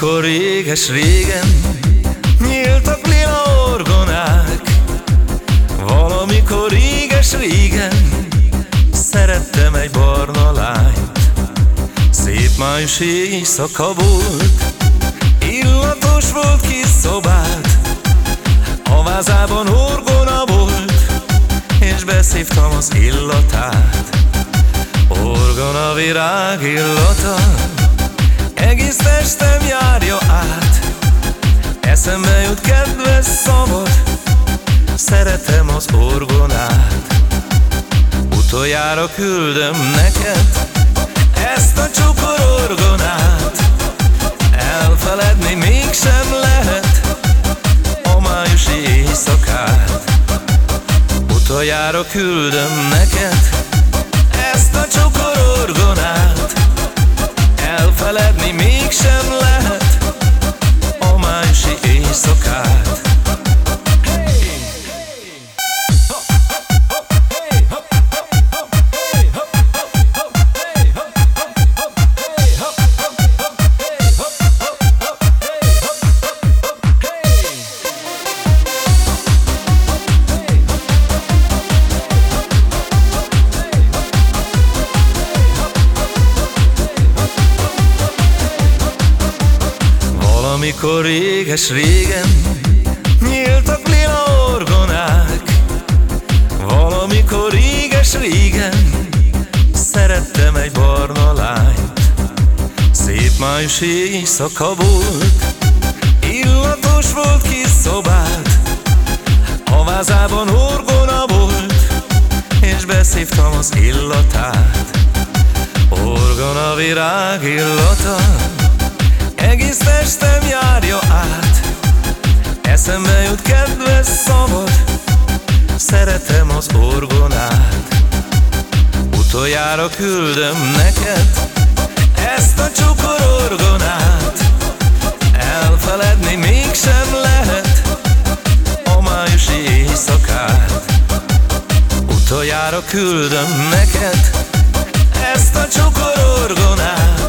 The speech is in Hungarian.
Valamikor réges-régen Nyíltak lila orgonák Valamikor réges-régen Szerettem egy barna lányt. Szép májusi éjszaka volt Illatos volt kis szobát A vázában orgona volt És beszívtam az illatát. Orgona virág illata egész testem járja át. Eszembe jut kedves szavod Szeretem az orgonát. Utoljára küldöm neked Ezt a csukor orgonát. Elfeledni mégsem lehet A májusi éjszakát. Utoljára küldöm neked Ezt a csukor orgonát Elfeledni mégsem lehet Amikor réges-régen Nyíltak lila orgonák Valamikor réges-régen Szerettem egy barna lányt. Szép májusi éjszaka volt Illatos volt kis szobát A vázában orgona volt És beszívtam az illatát. Orgona virág illata egész testem járja át. Eszembe jut kedves szavod Szeretem az orgonát. Utoljára küldöm neked Ezt a csukor orgonát. Elfeledni mégsem lehet A májusi éjszakát. Utoljára küldöm neked Ezt a csukor orgonát